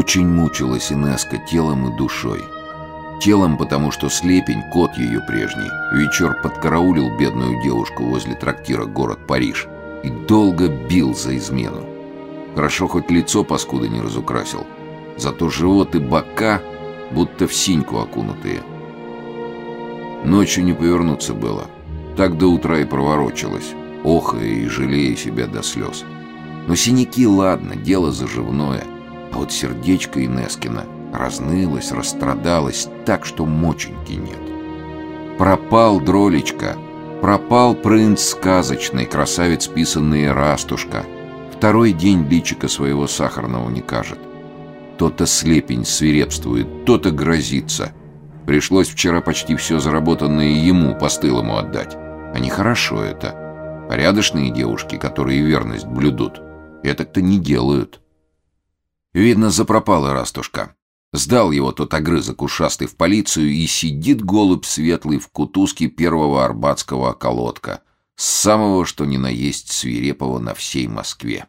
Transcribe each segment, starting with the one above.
Очень мучилась Инеска телом и душой. Телом, потому что слепень, кот ее прежний, вечер подкараулил бедную девушку возле трактира город Париж и долго бил за измену. Хорошо хоть лицо паскуда не разукрасил, зато живот и бока будто в синьку окунутые. Ночью не повернуться было. Так до утра и проворочилась, охая и жалея себя до слез. Но синяки, ладно, дело заживное. А вот сердечко Инескина разнылось, расстрадалось так, что моченьки нет. Пропал дролечка, пропал принц сказочный, красавец писанный растушка. Второй день личика своего сахарного не кажет. То-то слепень свирепствует, то-то грозится. Пришлось вчера почти все заработанное ему постылому отдать. А нехорошо это. Порядочные девушки, которые верность блюдут, это-то не делают. Видно, запропала растушка. Сдал его тот огрызок ушастый в полицию, и сидит голубь светлый в кутузке первого арбатского околотка, самого что ни на есть свирепого на всей Москве.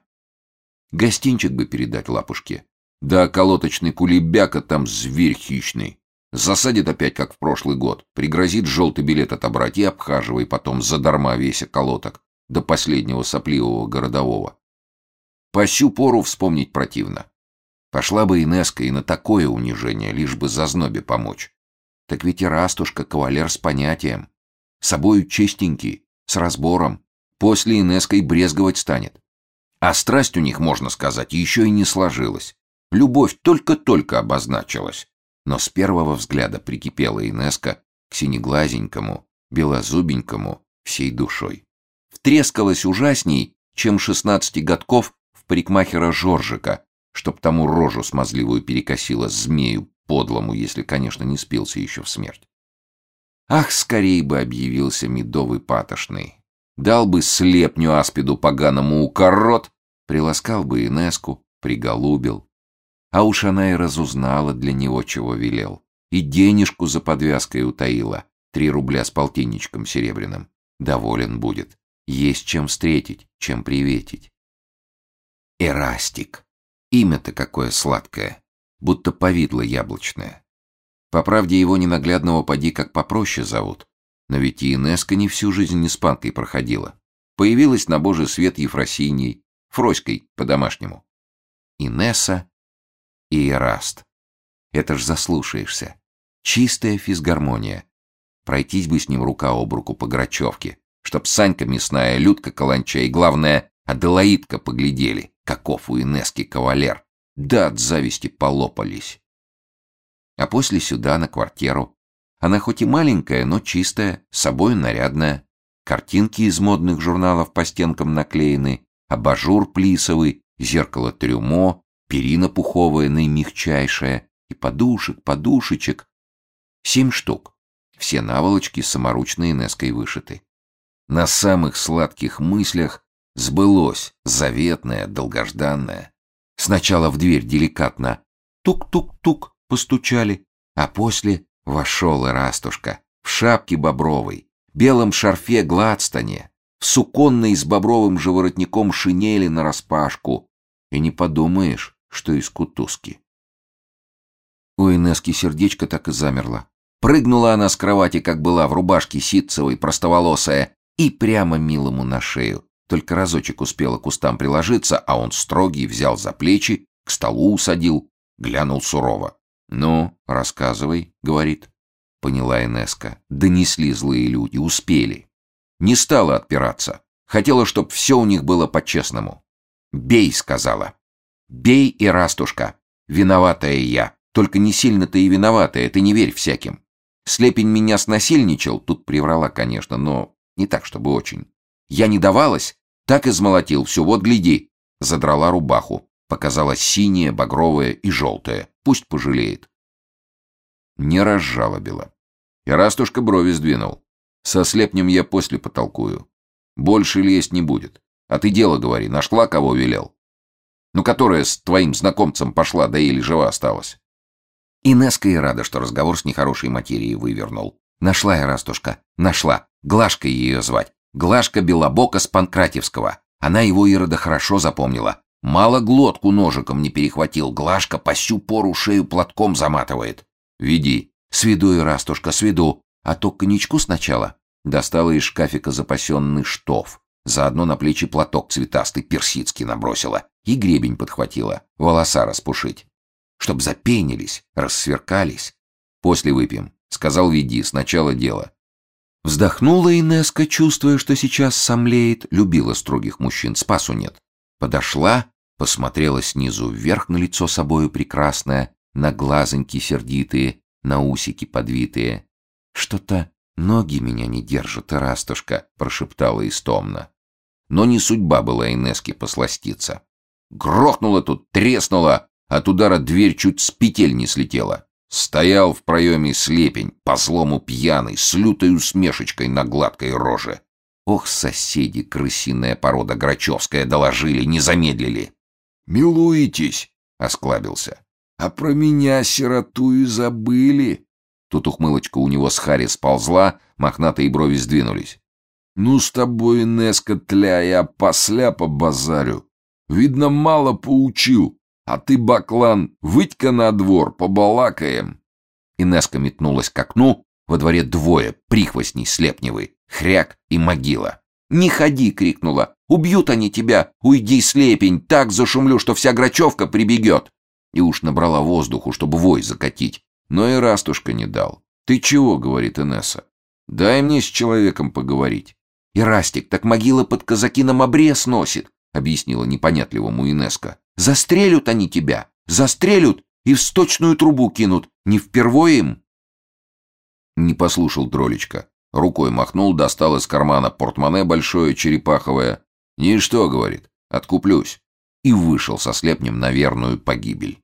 Гостинчик бы передать лапушке. Да околоточный кулебяка там зверь хищный. Засадит опять, как в прошлый год, пригрозит желтый билет отобрать и обхаживай потом задарма весь околоток до последнего сопливого городового. По сю пору вспомнить противно. Пошла бы Инеска и на такое унижение, лишь бы за знобе помочь. Так ведь и Растушка кавалер с понятием. Собою чистенький, с разбором. После Инеской брезговать станет. А страсть у них, можно сказать, еще и не сложилась. Любовь только-только обозначилась. Но с первого взгляда прикипела Инеска к синеглазенькому, белозубенькому, всей душой. Втрескалась ужасней, чем шестнадцати годков в парикмахера Жоржика, чтоб тому рожу смазливую перекосила змею подлому, если, конечно, не спился еще в смерть. Ах, скорей бы объявился медовый патошный. Дал бы слепню аспиду поганому укорот, приласкал бы Инеску, приголубил. А уж она и разузнала для него, чего велел. И денежку за подвязкой утаила. Три рубля с полтинничком серебряным. Доволен будет. Есть чем встретить, чем приветить. Эрастик. Имя-то какое сладкое, будто повидло яблочное. По правде его ненаглядного поди как попроще зовут. Но ведь и Инеска не всю жизнь не неспанкой проходила. Появилась на божий свет Ефросиньей, Фроськой по-домашнему. Инесса и Эраст. Это ж заслушаешься. Чистая физгармония. Пройтись бы с ним рука об руку по Грачевке, чтоб Санька мясная, Людка каланча и, главное, Аделаидка поглядели каков у Инески кавалер, да от зависти полопались. А после сюда, на квартиру. Она хоть и маленькая, но чистая, собой нарядная. Картинки из модных журналов по стенкам наклеены, абажур плисовый, зеркало трюмо, перина пуховая, наимягчайшая, и подушек, подушечек. Семь штук. Все наволочки саморучно Инеской вышиты. На самых сладких мыслях Сбылось, заветное, долгожданное. Сначала в дверь деликатно тук-тук-тук постучали, а после вошел и растушка в шапке бобровой, белом шарфе гладстане, в суконной с бобровым же воротником шинели нараспашку. И не подумаешь, что из кутузки. У Инески сердечко так и замерло. Прыгнула она с кровати, как была, в рубашке ситцевой, простоволосая, и прямо милому на шею. Только разочек успела к кустам приложиться, а он строгий взял за плечи, к столу усадил, глянул сурово. «Ну, рассказывай», — говорит. Поняла Инеска. Донесли злые люди, успели. Не стала отпираться. Хотела, чтоб все у них было по-честному. «Бей», — сказала. «Бей, и растушка. Виноватая я. Только не сильно-то и виноватая, ты не верь всяким. Слепень меня снасильничал, тут приврала, конечно, но не так, чтобы очень. Я не давалась, так и змолотил все, вот гляди. Задрала рубаху. Показалась синяя, багровая и желтая. Пусть пожалеет. Не разжалобила. И растушка брови сдвинул. Со слепнем я после потолкую. Больше лезть не будет. А ты дело говори, нашла кого велел? Ну, которая с твоим знакомцем пошла, да или жива осталась. Инеска и рада, что разговор с нехорошей материей вывернул. Нашла я растушка, нашла. Глашкой ее звать. Глашка Белобока с Панкратевского. Она его Ирода хорошо запомнила. Мало глотку ножиком не перехватил, Глашка по сю пору шею платком заматывает. Веди. Сведу и растушка, сведу. А то коньячку сначала. Достала из шкафика запасенный штоф. Заодно на плечи платок цветастый персидский набросила. И гребень подхватила. Волоса распушить. Чтоб запенились, рассверкались. После выпьем. Сказал веди, сначала дело. Вздохнула Инеска, чувствуя, что сейчас сомлеет, любила строгих мужчин, спасу нет. Подошла, посмотрела снизу вверх на лицо собою прекрасное, на глазоньки сердитые, на усики подвитые. Что-то ноги меня не держат, Ирастушка, прошептала истомно. Но не судьба была Инеске посластиться. Грохнула тут, треснула, от удара дверь чуть с петель не слетела. Стоял в проеме слепень, по злому пьяный, с лютой усмешечкой на гладкой роже. Ох, соседи, крысиная порода грачевская, доложили, не замедлили. «Милуетесь!» — осклабился. «А про меня, сироту, и забыли!» Тут ухмылочка у него с Хари сползла, мохнатые брови сдвинулись. «Ну, с тобой, Неска, тля, я посля по базарю. Видно, мало поучил. А ты, Баклан, выйдь-ка на двор, побалакаем. Инеска метнулась к окну, во дворе двое, прихвостней слепневый, хряк и могила. «Не ходи!» — крикнула. «Убьют они тебя! Уйди, слепень! Так зашумлю, что вся Грачевка прибегет!» И уж набрала воздуху, чтобы вой закатить. Но и Растушка не дал. «Ты чего?» — говорит Инесса. «Дай мне с человеком поговорить». «И Растик, так могила под казакином обрез носит!» — объяснила непонятливому Инеска. Застрелют они тебя, застрелют и в сточную трубу кинут. Не впервые им?» Не послушал Тролечка. Рукой махнул, достал из кармана портмоне большое, черепаховое. «Ничто», — говорит, — «откуплюсь». И вышел со слепнем на верную погибель.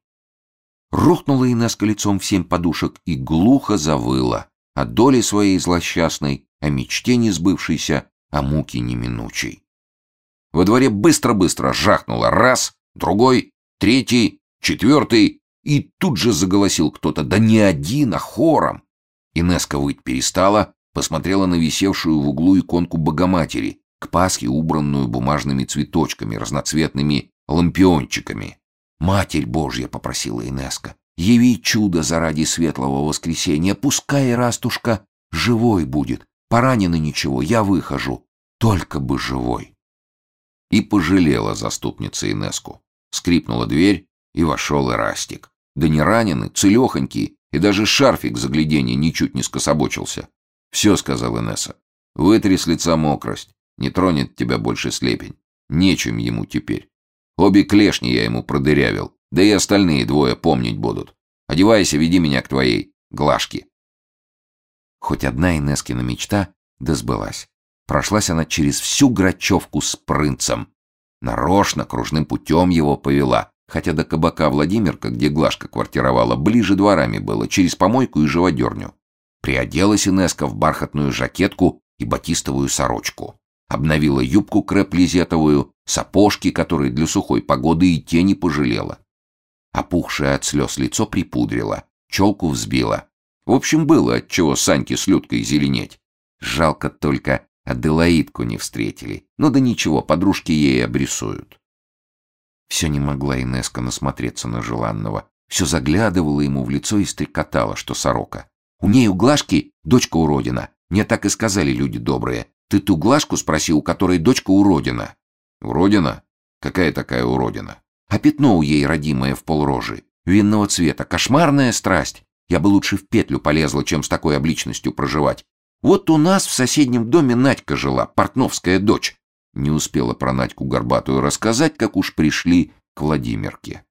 Рухнула Инесска лицом в семь подушек и глухо завыла о доле своей злосчастной, о мечте несбывшейся, о муке неминучей. Во дворе быстро-быстро жахнуло раз, другой, третий, четвертый, и тут же заголосил кто-то, да не один, а хором. Инеска выть перестала, посмотрела на висевшую в углу иконку Богоматери, к Пасхе убранную бумажными цветочками, разноцветными лампиончиками. «Матерь Божья!» — попросила Инеска. «Яви чудо заради светлого воскресенья, пускай растушка живой будет. Поранено ничего, я выхожу. Только бы живой!» И пожалела заступница Инеску. Скрипнула дверь, и вошел Ирастик. Да не раненый, целехонький, и даже шарфик загляденья ничуть не скособочился. «Все», — сказал Инесса, — «вытри с лица мокрость, не тронет тебя больше слепень. Нечем ему теперь. Обе клешни я ему продырявил, да и остальные двое помнить будут. Одевайся, веди меня к твоей глажке». Хоть одна Инескина мечта да сбылась. Прошлась она через всю Грачевку с принцем, Нарочно, кружным путем его повела, хотя до кабака Владимирка, где Глашка квартировала, ближе дворами было, через помойку и живодерню. Приоделась Инеска в бархатную жакетку и батистовую сорочку. Обновила юбку крэп-лизетовую, сапожки, которые для сухой погоды и тени пожалела. Опухшее от слез лицо припудрила, челку взбила. В общем, было от чего Саньке с Людкой зеленеть. Жалко только, Аделаидку не встретили. Ну да ничего, подружки ей обрисуют. Все не могла Инеска насмотреться на желанного. Все заглядывала ему в лицо и стрекотала, что сорока. У ней у дочка уродина. Мне так и сказали люди добрые. Ты ту Глашку спроси, у которой дочка уродина. Уродина? Какая такая уродина? А пятно у ей родимое в полрожи. Винного цвета. Кошмарная страсть. Я бы лучше в петлю полезла, чем с такой обличностью проживать. Вот у нас в соседнем доме Надька жила, портновская дочь. Не успела про Надьку Горбатую рассказать, как уж пришли к Владимирке.